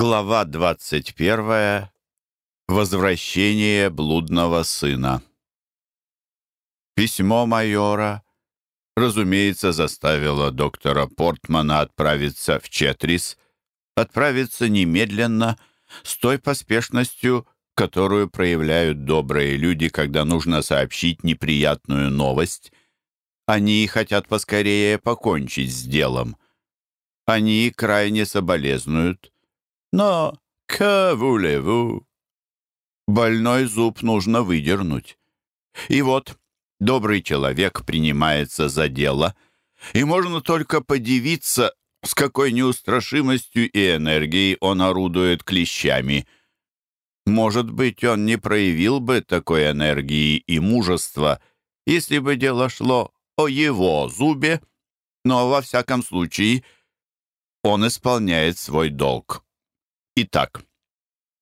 Глава 21. Возвращение блудного сына. Письмо майора, разумеется, заставило доктора Портмана отправиться в Четрис, отправиться немедленно, с той поспешностью, которую проявляют добрые люди, когда нужно сообщить неприятную новость. Они хотят поскорее покончить с делом. Они крайне соболезнуют — но que voulez-vous? Больной зуб нужно выдернуть. И вот добрый человек принимается за дело, и можно только подивиться, с какой неустрашимостью и энергией он орудует клещами. Может быть, он не проявил бы такой энергии и мужества, если бы дело шло о его зубе, но во всяком случае он исполняет свой долг. Итак,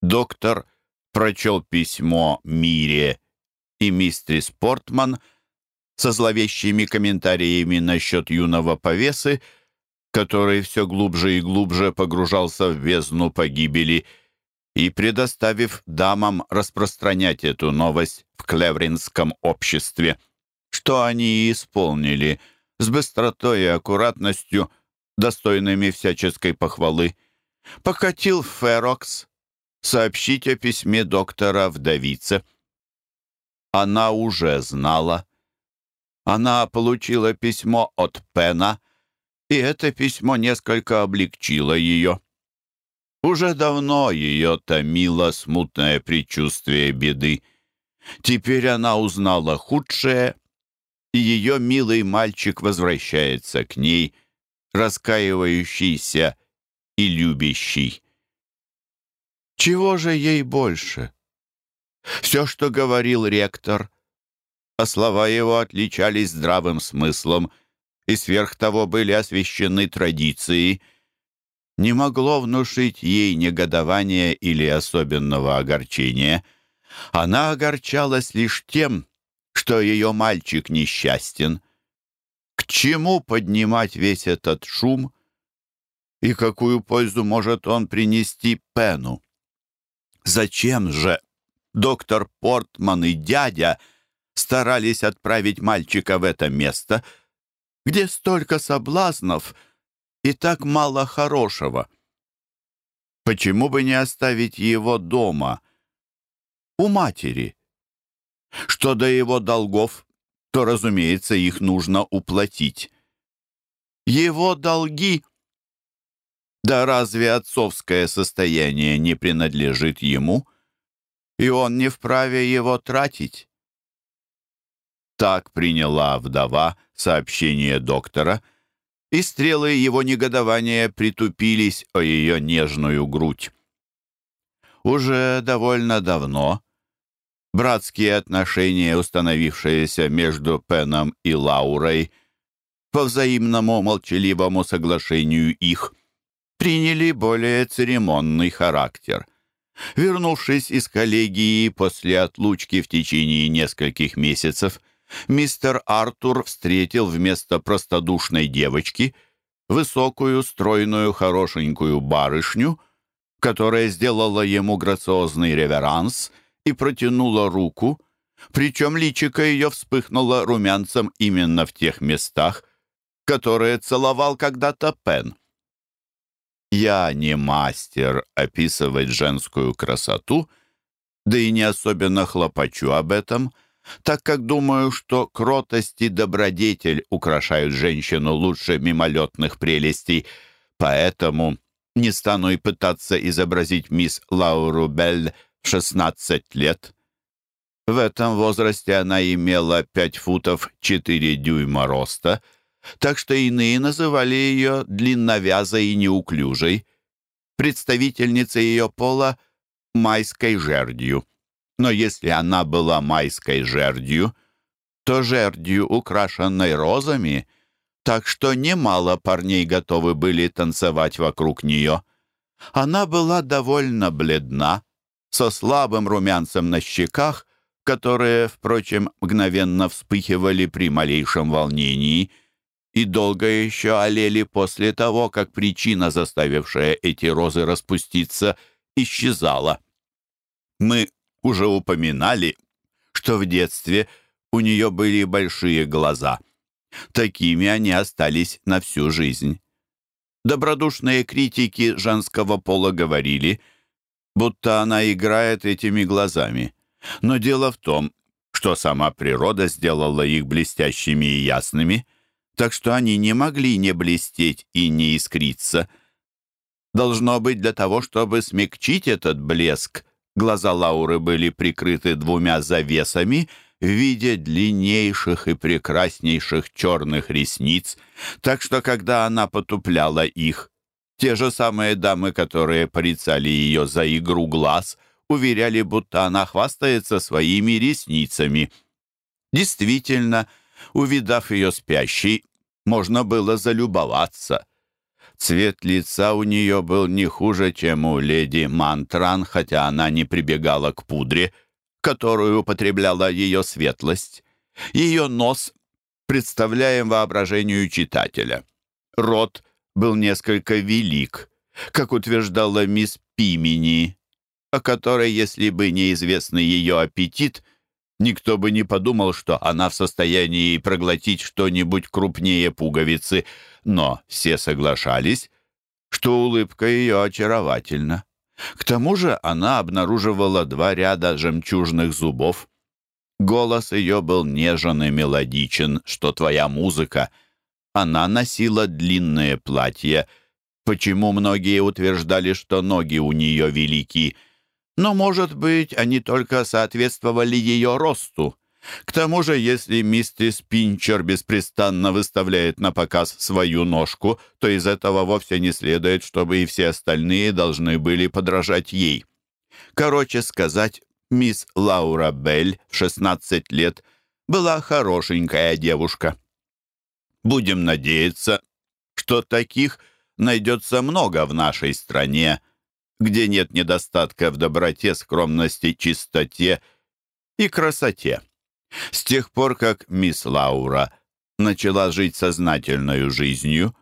доктор прочел письмо Мире и мистерис Портман со зловещими комментариями насчет юного повесы, который все глубже и глубже погружался в бездну погибели, и предоставив дамам распространять эту новость в клевринском обществе, что они и исполнили с быстротой и аккуратностью, достойными всяческой похвалы покатил Ферокс сообщить о письме доктора вдовице. Она уже знала. Она получила письмо от Пена, и это письмо несколько облегчило ее. Уже давно ее томило смутное предчувствие беды. Теперь она узнала худшее, и ее милый мальчик возвращается к ней, раскаивающийся и любящий. Чего же ей больше? Все, что говорил ректор, а слова его отличались здравым смыслом и сверх того были освящены традицией, не могло внушить ей негодования или особенного огорчения. Она огорчалась лишь тем, что ее мальчик несчастен. К чему поднимать весь этот шум, и какую пользу может он принести Пену. Зачем же доктор Портман и дядя старались отправить мальчика в это место, где столько соблазнов и так мало хорошего? Почему бы не оставить его дома, у матери? Что до его долгов, то, разумеется, их нужно уплатить. Его долги — да разве отцовское состояние не принадлежит ему, и он не вправе его тратить? Так приняла вдова сообщение доктора, и стрелы его негодования притупились о ее нежную грудь. Уже довольно давно братские отношения, установившиеся между Пеном и Лаурой, по взаимному молчаливому соглашению их – приняли более церемонный характер. Вернувшись из коллегии после отлучки в течение нескольких месяцев, мистер Артур встретил вместо простодушной девочки высокую, стройную, хорошенькую барышню, которая сделала ему грациозный реверанс и протянула руку, причем личико ее вспыхнуло румянцем именно в тех местах, которые целовал когда-то Пен. Я не мастер описывать женскую красоту, да и не особенно хлопочу об этом, так как думаю, что кротость и добродетель украшают женщину лучше мимолетных прелестей, поэтому не стану и пытаться изобразить мисс Лауру Белль в 16 лет. В этом возрасте она имела 5 футов 4 дюйма роста — так что иные называли ее длинновязой и неуклюжей, представительница ее пола — майской жердью. Но если она была майской жердью, то жердью, украшенной розами, так что немало парней готовы были танцевать вокруг нее. Она была довольно бледна, со слабым румянцем на щеках, которые, впрочем, мгновенно вспыхивали при малейшем волнении — и долго еще олели после того, как причина, заставившая эти розы распуститься, исчезала. Мы уже упоминали, что в детстве у нее были большие глаза. Такими они остались на всю жизнь. Добродушные критики женского пола говорили, будто она играет этими глазами. Но дело в том, что сама природа сделала их блестящими и ясными, так что они не могли не блестеть и не искриться. Должно быть для того, чтобы смягчить этот блеск, глаза Лауры были прикрыты двумя завесами — в виде длиннейших и прекраснейших черных ресниц, так что когда она потупляла их, те же самые дамы, которые порицали ее за игру глаз, уверяли, будто она хвастается своими ресницами. Действительно, увидав ее спящей, можно было залюбоваться. Цвет лица у нее был не хуже, чем у леди Мантран, хотя она не прибегала к пудре — которую употребляла ее светлость. Ее нос представляем воображению читателя. Рот был несколько велик, как утверждала мисс Пимени, о которой, если бы неизвестный ее аппетит, никто бы не подумал, что она в состоянии проглотить что-нибудь крупнее пуговицы, но все соглашались, что улыбка ее очаровательна. К тому же она обнаруживала два ряда жемчужных зубов. Голос ее был нежен и мелодичен, что твоя музыка. Она носила длинное платье, почему многие утверждали, что ноги у нее велики. Но, может быть, они только соответствовали ее росту. К тому же, если миссис Пинчер беспрестанно выставляет на показ свою ножку, то из этого вовсе не следует, чтобы и все остальные должны были подражать ей. Короче сказать, мисс Лаура Белль в 16 лет была хорошенькая девушка. Будем надеяться, что таких найдется много в нашей стране, где нет недостатка в доброте, скромности, чистоте и красоте. С тех пор, как мисс Лаура начала жить сознательной жизнью,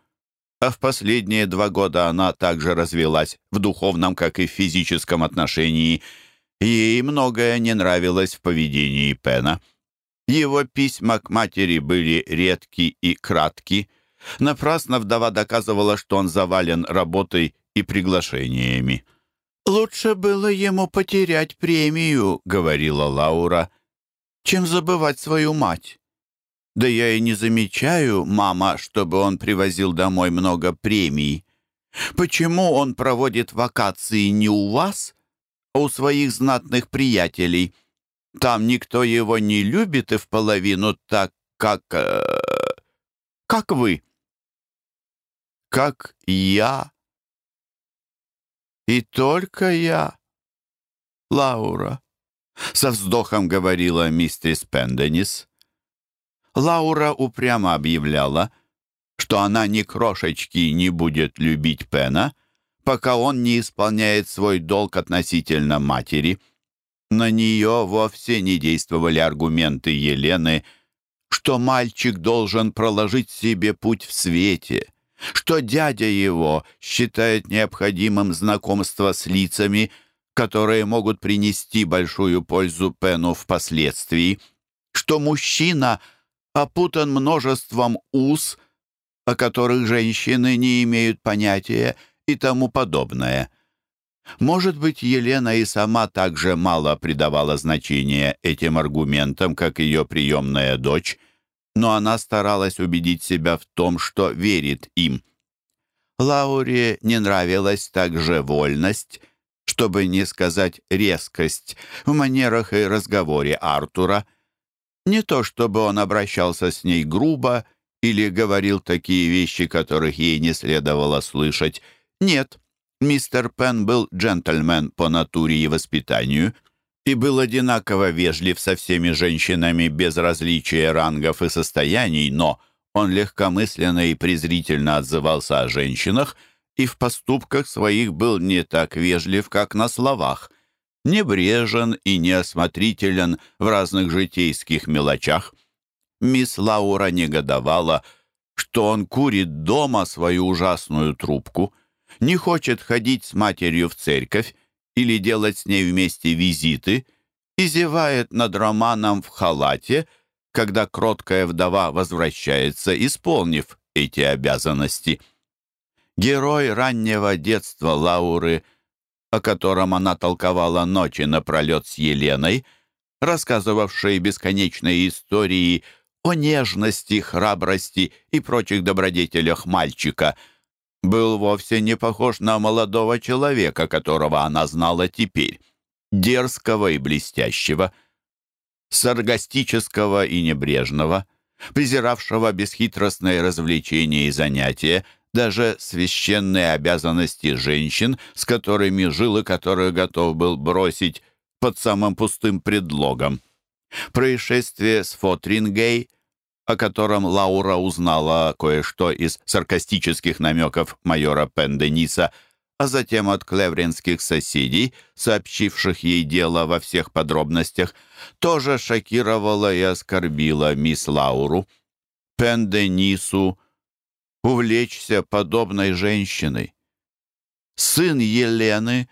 а в последние два года она также развелась в духовном, как и в физическом отношении, ей многое не нравилось в поведении Пена. Его письма к матери были редки и кратки. Напрасно вдова доказывала, что он завален работой и приглашениями. «Лучше было ему потерять премию», — говорила Лаура, — чем забывать свою мать. Да я и не замечаю, мама, чтобы он привозил домой много премий. Почему он проводит вакации не у вас, а у своих знатных приятелей? Там никто его не любит и в половину так, как... Э, как вы. Как я. И только я. Лаура. Со вздохом говорила мистерис Пенденис. Лаура упрямо объявляла, что она ни крошечки не будет любить Пена, пока он не исполняет свой долг относительно матери. На нее вовсе не действовали аргументы Елены, что мальчик должен проложить себе путь в свете, что дядя его считает необходимым знакомство с лицами – которые могут принести большую пользу Пену впоследствии, что мужчина опутан множеством уз, о которых женщины не имеют понятия и тому подобное. Может быть, Елена и сама также мало придавала значения этим аргументам, как ее приемная дочь, но она старалась убедить себя в том, что верит им. Лауре не нравилась также вольность — чтобы не сказать резкость, в манерах и разговоре Артура. Не то чтобы он обращался с ней грубо или говорил такие вещи, которых ей не следовало слышать. Нет, мистер Пен был джентльмен по натуре и воспитанию и был одинаково вежлив со всеми женщинами без различия рангов и состояний, но он легкомысленно и презрительно отзывался о женщинах — и в поступках своих был не так вежлив, как на словах, небрежен и неосмотрителен в разных житейских мелочах. Мисс Лаура негодовала, что он курит дома свою ужасную трубку, не хочет ходить с матерью в церковь или делать с ней вместе визиты и зевает над романом в халате, когда кроткая вдова возвращается, исполнив эти обязанности. Герой раннего детства Лауры, о котором она толковала ночи напролет с Еленой, рассказывавшей бесконечные истории о нежности, храбрости и прочих добродетелях мальчика, был вовсе не похож на молодого человека, которого она знала теперь, дерзкого и блестящего, саргастического и небрежного, презиравшего бесхитростные развлечения и занятия, даже священные обязанности женщин, с которыми жил и которых готов был бросить под самым пустым предлогом. Происшествие с Фотрингей о котором Лаура узнала кое-что из саркастических намеков майора Пендениса, а затем от клевринских соседей, сообщивших ей дело во всех подробностях, тоже шокировало и оскорбило мисс Лауру. Пенденису увлечься подобной женщиной. Сын Елены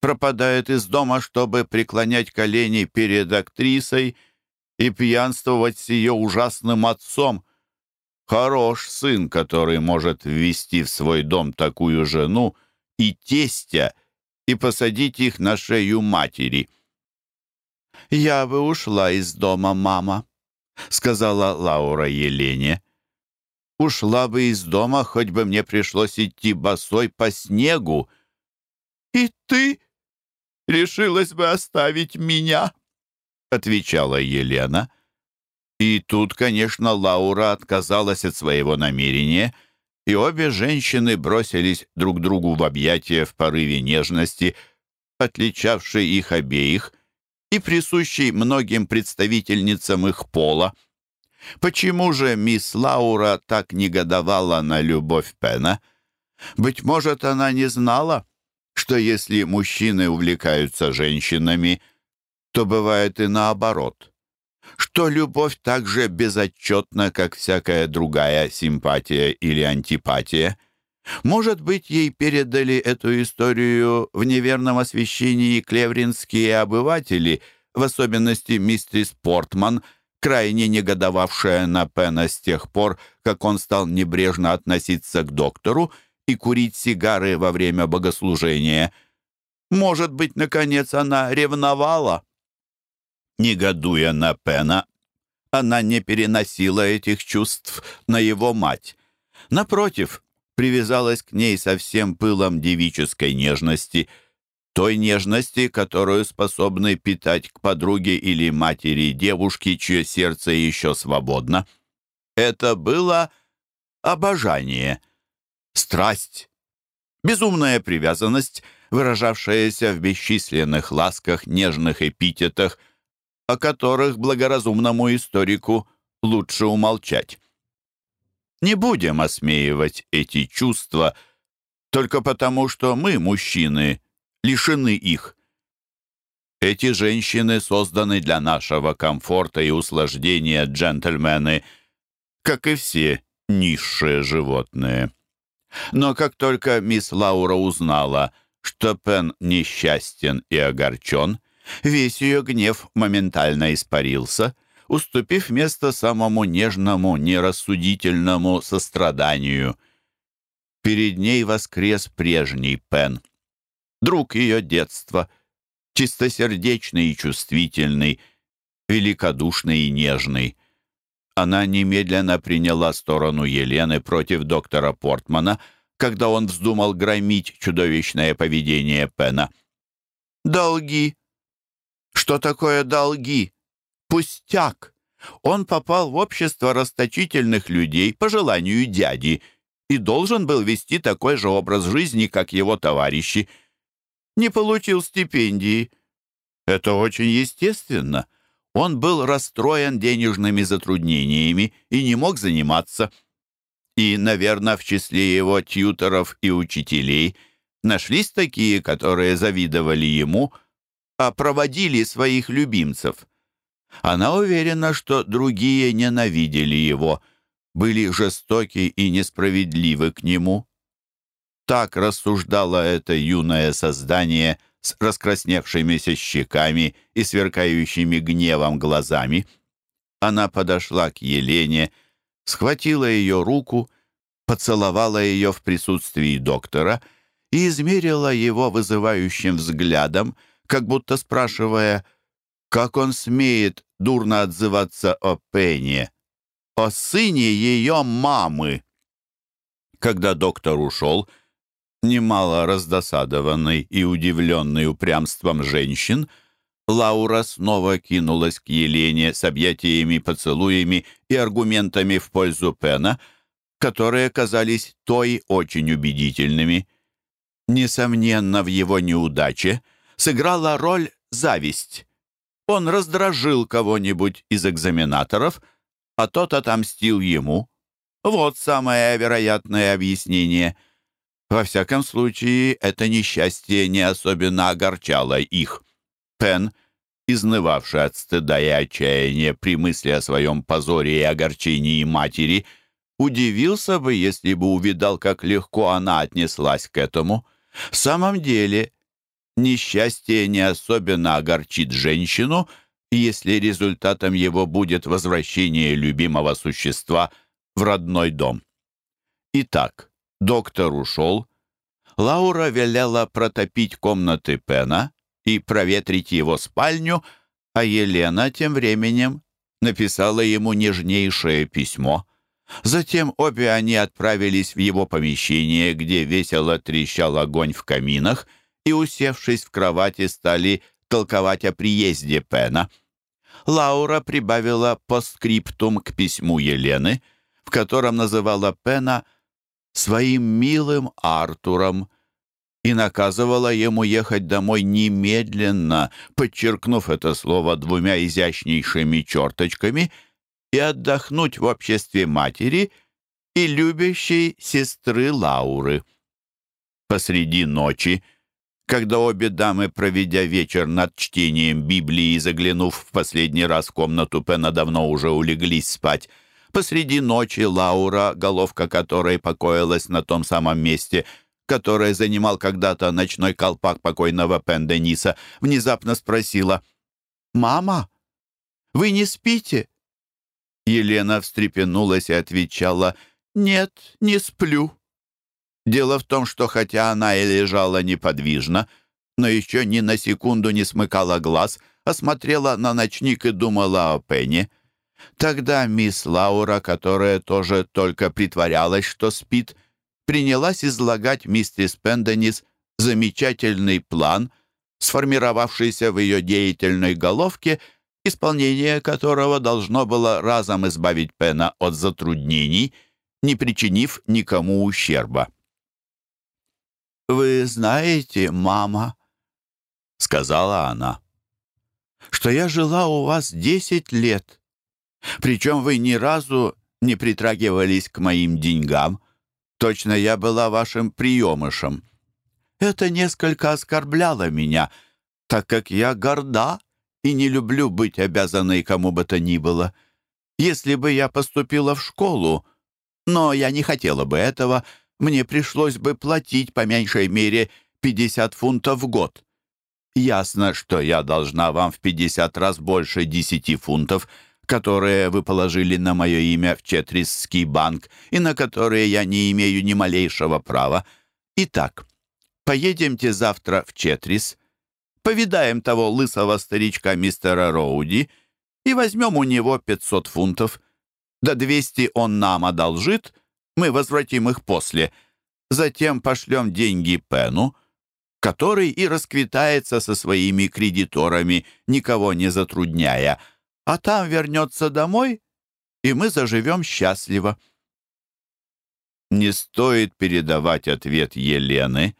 пропадает из дома, чтобы преклонять колени перед актрисой — и пьянствовать с ее ужасным отцом. Хорош сын, который может ввести в свой дом такую жену и тестя, и посадить их на шею матери. «Я бы ушла из дома, мама», — сказала Лаура Елене. «Ушла бы из дома, хоть бы мне пришлось идти босой по снегу». «И ты решилась бы оставить меня?» — отвечала Елена. И тут, конечно, Лаура отказалась от своего намерения, и обе женщины бросились друг другу в объятия в порыве нежности, отличавшей их обеих и присущей многим представительницам их пола. Почему же мисс Лаура так негодовала на любовь Пена? Быть может, она не знала, что если мужчины увлекаются женщинами — то бывает и наоборот, что любовь так же безотчетна, как всякая другая симпатия или антипатия. Может быть, ей передали эту историю в неверном освещении клевринские обыватели, в особенности мистерис Портман, крайне негодовавшая на Пена с тех пор, как он стал небрежно относиться к доктору и курить сигары во время богослужения. Может быть, наконец, она ревновала? Негодуя на Пена, она не переносила этих чувств на его мать. Напротив, привязалась к ней со всем пылом девической нежности, той нежности, которую способны питать к подруге или матери девушки, чье сердце еще свободно. Это было обожание, страсть, безумная привязанность, выражавшаяся в бесчисленных ласках, нежных эпитетах, о которых благоразумному историку лучше умолчать. Не будем осмеивать эти чувства только потому, что мы, мужчины, лишены их. Эти женщины созданы для нашего комфорта и услаждения, джентльмены, как и все низшие животные. Но как только мисс Лаура узнала, что Пен несчастен и огорчен, Весь ее гнев моментально испарился, уступив место самому нежному, нерассудительному состраданию. Перед ней воскрес прежний Пен. Друг ее детства, чистосердечный и чувствительный, великодушный и нежный. Она немедленно приняла сторону Елены против доктора Портмана, когда он вздумал громить чудовищное поведение Пена. «Долги», что такое долги? Пустяк. Он попал в общество расточительных людей по желанию дяди и должен был вести такой же образ жизни, как его товарищи. Не получил стипендии. Это очень естественно. Он был расстроен денежными затруднениями и не мог заниматься. И, наверное, в числе его тьюторов и учителей нашлись такие, которые завидовали ему – а проводили своих любимцев. Она уверена, что другие ненавидели его. были жестоки и несправедливы к нему. Так рассуждало это юное создание с раскрасневшимися щеками и сверкающими гневом глазами. Она подошла к Елене, схватила ее руку, поцеловала ее в присутствии доктора и измерила его вызывающим взглядом, как будто спрашивая, как он смеет дурно отзываться о Пене, о сыне ее мамы. Когда доктор ушел, немало раздосадованный и удивленный упрямством женщин, Лаура снова кинулась к Елене с объятиями, поцелуями и аргументами в пользу Пена, которые казались той очень убедительными. Несомненно, в его неудаче сыграла роль зависть. Он раздражил кого-нибудь из экзаменаторов, а тот отомстил ему. Вот самое вероятное объяснение. Во всяком случае, это несчастье не особенно огорчало их. Пен, изнывавший от стыда и отчаяния при мысли о своем позоре и огорчении матери, удивился бы, если бы увидал, как легко она отнеслась к этому. В самом деле, несчастье не особенно огорчит женщину, если результатом его будет возвращение любимого существа в родной дом. Итак, доктор ушел. Лаура велела протопить комнаты Пена, и проветрить его спальню, а Елена тем временем написала ему нежнейшее письмо. Затем обе они отправились в его помещение, где весело трещал огонь в каминах, и, усевшись в кровати, стали толковать о приезде Пена. Лаура прибавила постскриптум к письму Елены, в котором называла Пена «своим милым Артуром», и наказывала ему ехать домой немедленно, подчеркнув это слово двумя изящнейшими черточками, и отдохнуть в обществе матери и любящей сестры Лауры. Посреди ночи, когда обе дамы, проведя вечер над чтением Библии и заглянув в последний раз в комнату Пена, давно уже улеглись спать, посреди ночи Лаура, головка которой покоилась на том самом месте — которое занимал когда-то ночной колпак покойного Пен-Дениса, внезапно спросила «Мама, вы не спите?» Елена встрепенулась и отвечала «Нет, не сплю». Дело в том, что хотя она и лежала неподвижно, но еще ни на секунду не смыкала глаз, а на ночник и думала о Пене. Тогда мисс Лаура, которая тоже только притворялась, что спит, — принялась излагать миссис Пенденис замечательный план, сформировавшийся в ее деятельной головке, исполнение которого должно было разом избавить Пена от затруднений, не причинив никому ущерба. «Вы знаете, мама», — сказала она, — «что я жила у вас десять лет, причем вы ни разу не притрагивались к моим деньгам, Точно я была вашим приемышем. Это несколько оскорбляло меня, так как я горда и не люблю быть обязанной кому бы то ни было. Если бы я поступила в школу, но я не хотела бы этого, мне пришлось бы платить по меньшей мере 50 фунтов в год. Ясно, что я должна вам в 50 раз больше 10 фунтов — которые вы положили на мое имя в Четрисский банк и на которые я не имею ни малейшего права. Итак, поедемте завтра в Четрис, повидаем того лысого старичка мистера Роуди и возьмем у него 500 фунтов. До 200 он нам одолжит, мы возвратим их после. Затем пошлем деньги Пену, который и расквитается со своими кредиторами, никого не затрудняя, а там вернется домой, и мы заживем счастливо». Не стоит передавать ответ Елены,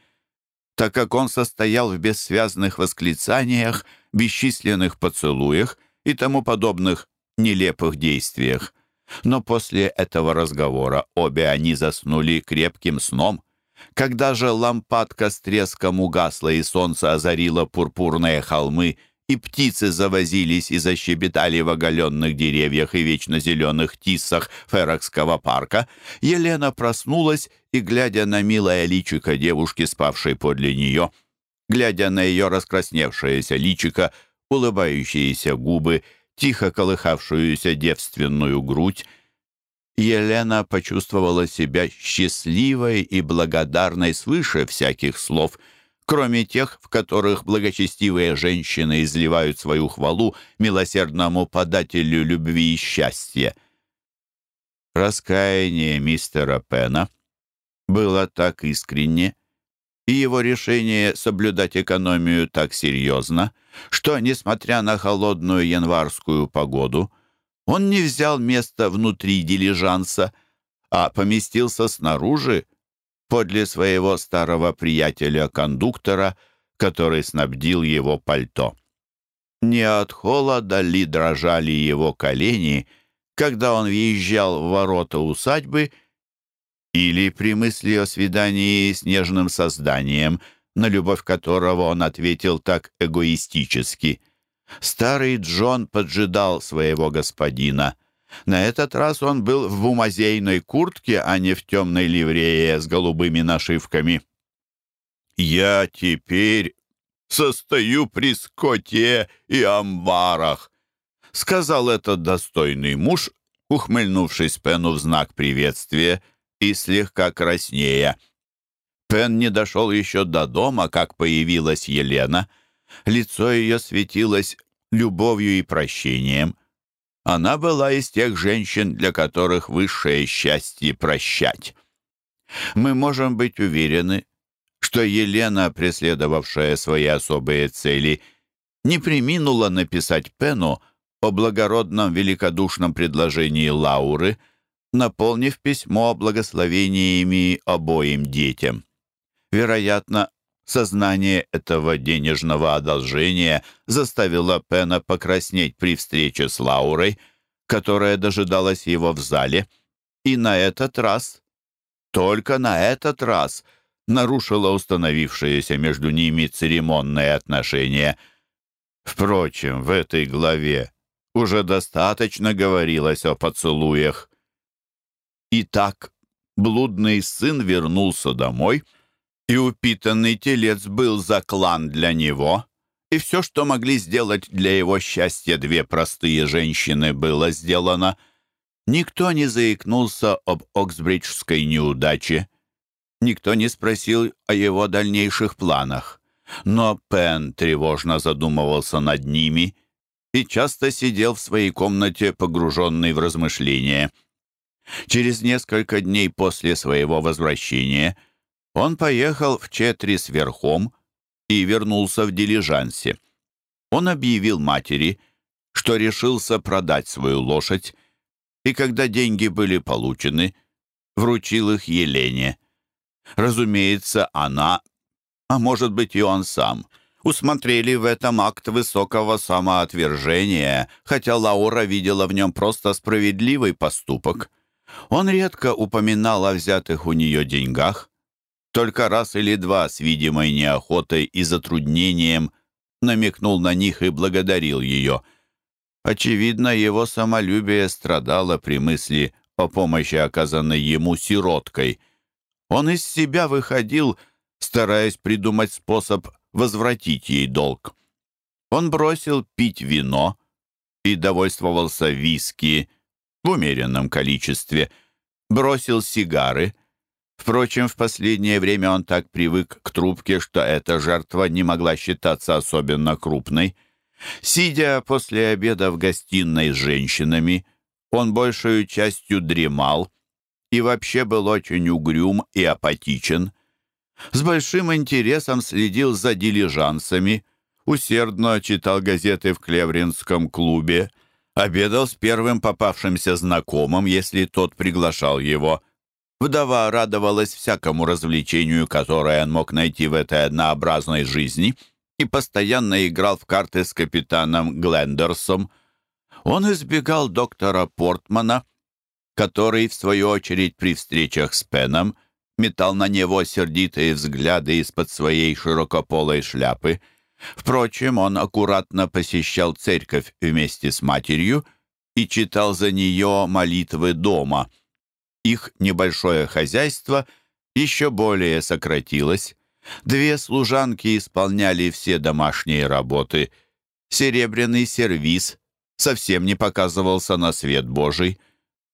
так как он состоял в бессвязных восклицаниях, бесчисленных поцелуях и тому подобных нелепых действиях. Но после этого разговора обе они заснули крепким сном. Когда же лампадка с треском угасла и солнце озарило пурпурные холмы и птицы завозились и защебетали в оголенных деревьях и вечно зеленых тисах Ферокского парка, Елена проснулась и, глядя на милое личико девушки, спавшей подле нее, глядя на ее раскрасневшееся личико, улыбающиеся губы, тихо колыхавшуюся девственную грудь, Елена почувствовала себя счастливой и благодарной свыше всяких слов, кроме тех, в которых благочестивые женщины изливают свою хвалу милосердному подателю любви и счастья. Раскаяние мистера Пена было так искренне, и его решение соблюдать экономию так серьезно, что, несмотря на холодную январскую погоду, он не взял место внутри дилижанса, а поместился снаружи, подле своего старого приятеля-кондуктора, который снабдил его пальто. Не от холода ли дрожали его колени, когда он въезжал в ворота усадьбы, или при мысли о свидании с нежным созданием, на любовь которого он ответил так эгоистически. Старый Джон поджидал своего господина. На этот раз он был в бумазейной куртке, а не в темной ливрее с голубыми нашивками. «Я теперь состою при скоте и амбарах», — сказал этот достойный муж, ухмыльнувшись Пену в знак приветствия и слегка краснея. Пен не дошел еще до дома, как появилась Елена — Лицо ее светилось любовью и прощением. Она была из тех женщин, для которых высшее счастье прощать. Мы можем быть уверены, что Елена, преследовавшая свои особые цели, не приминула написать Пену о благородном великодушном предложении Лауры, наполнив письмо благословениями обоим детям. Вероятно, Сознание этого денежного одолжения заставило Пена покраснеть при встрече с Лаурой, которая дожидалась его в зале, и на этот раз, только на этот раз, нарушила установившиеся между ними церемонные отношения. Впрочем, в этой главе уже достаточно говорилось о поцелуях. Итак, блудный сын вернулся домой — и упитанный телец был заклан для него, и все, что могли сделать для его счастья две простые женщины, было сделано. Никто не заикнулся об Оксбриджской неудаче. Никто не спросил о его дальнейших планах. Но Пен тревожно задумывался над ними и часто сидел в своей комнате, погруженный в размышления. Через несколько дней после своего возвращения — он поехал в Четрис верхом и вернулся в дилижансе. Он объявил матери, что решился продать свою лошадь, и когда деньги были получены, вручил их Елене. Разумеется, она, а может быть и он сам, усмотрели в этом акт высокого самоотвержения, хотя Лаура видела в нем просто справедливый поступок. Он редко упоминал о взятых у нее деньгах, только раз или два с видимой неохотой и затруднением намекнул на них и благодарил ее. Очевидно, его самолюбие страдало при мысли о помощи, оказанной ему сироткой. Он из себя выходил, стараясь придумать способ возвратить ей долг. Он бросил пить вино и довольствовался виски в умеренном количестве, бросил сигары — Впрочем, в последнее время он так привык к трубке, что эта жертва не могла считаться особенно крупной. Сидя после обеда в гостиной с женщинами, он большую частью дремал и вообще был очень угрюм и апатичен. С большим интересом следил за дилижансами, усердно читал газеты в Клевринском клубе, обедал с первым попавшимся знакомым, если тот приглашал его – Вдова радовалась всякому развлечению, которое он мог найти в этой однообразной жизни, и постоянно играл в карты с капитаном Глендерсом. Он избегал доктора Портмана, который, в свою очередь, при встречах с Пеном, метал на него сердитые взгляды из-под своей широкополой шляпы. Впрочем, он аккуратно посещал церковь вместе с матерью и читал за нее молитвы дома. Их небольшое хозяйство еще более сократилось. Две служанки исполняли все домашние работы. Серебряный сервиз совсем не показывался на свет Божий.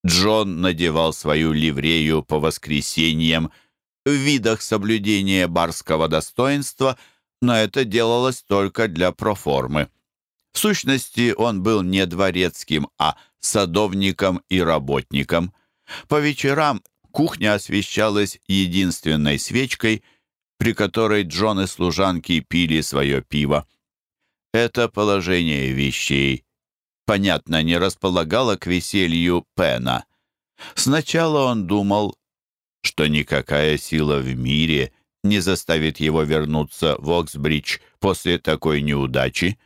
Джон надевал свою ливрею по воскресеньям в видах соблюдения барского достоинства, но это делалось только для проформы. В сущности, он был не дворецким, а садовником и работником. По вечерам кухня освещалась единственной свечкой, при которой Джон и служанки пили свое пиво. Это положение вещей, понятно, не располагало к веселью Пена. Сначала он думал, что никакая сила в мире не заставит его вернуться в Оксбридж после такой неудачи,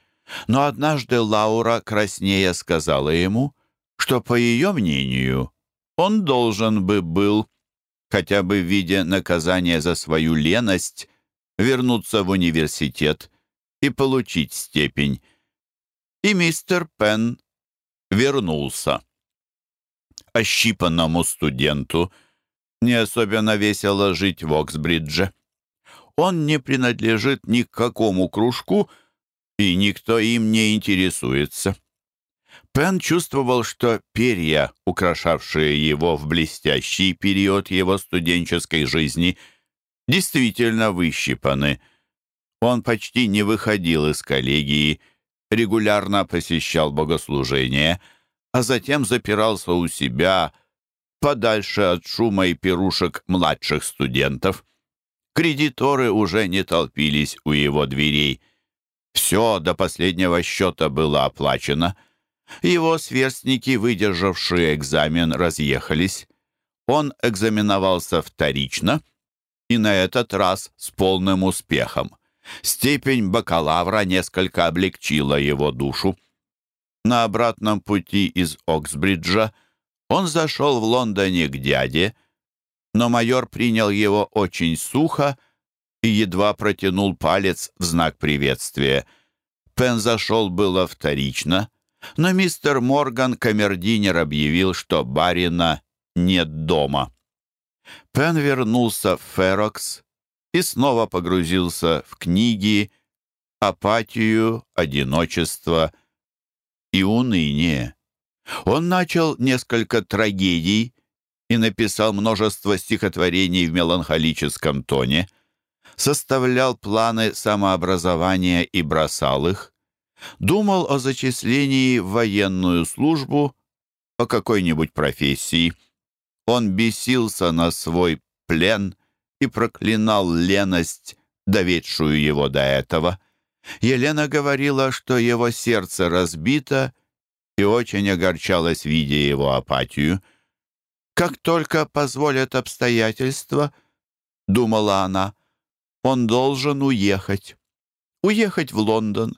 но однажды Лаура краснея сказала ему, что, по ее мнению, он должен бы был, хотя бы в виде наказания за свою леность, вернуться в университет и получить степень. И мистер Пен вернулся. Ощипанному студенту не особенно весело жить в Оксбридже. Он не принадлежит ни к какому кружку, и никто им не интересуется. Пен чувствовал, что перья, украшавшие его в блестящий период его студенческой жизни, действительно выщипаны. Он почти не выходил из коллегии, регулярно посещал богослужения, а затем запирался у себя, подальше от шума и пирушек младших студентов. Кредиторы уже не толпились у его дверей. Все до последнего счета было оплачено — его сверстники, выдержавшие экзамен, разъехались. Он экзаменовался вторично и на этот раз с полным успехом. Степень бакалавра несколько облегчила его душу. На обратном пути из Оксбриджа он зашел в Лондоне к дяде, но майор принял его очень сухо и едва протянул палец в знак приветствия. Пен зашел было вторично — но мистер Морган, камердинер объявил, что барина нет дома. Пен вернулся в Ферокс и снова погрузился в книги, апатию, одиночество и уныние. Он начал несколько трагедий и написал множество стихотворений в меланхолическом тоне, составлял планы самообразования и бросал их, Думал о зачислении в военную службу, о какой-нибудь профессии. Он бесился на свой плен и проклинал леность, доведшую его до этого. Елена говорила, что его сердце разбито, и очень огорчалась, видя его апатию. «Как только позволят обстоятельства», — думала она, — «он должен уехать. Уехать в Лондон,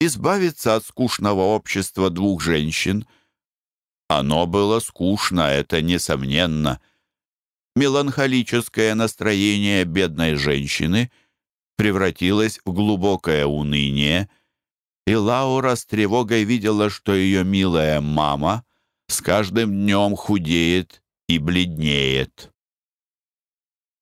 избавиться от скучного общества двух женщин. Оно было скучно, это несомненно. Меланхолическое настроение бедной женщины превратилось в глубокое уныние, и Лаура с тревогой видела, что ее милая мама с каждым днем худеет и бледнеет.